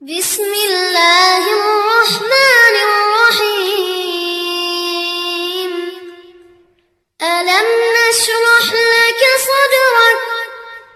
بسم الله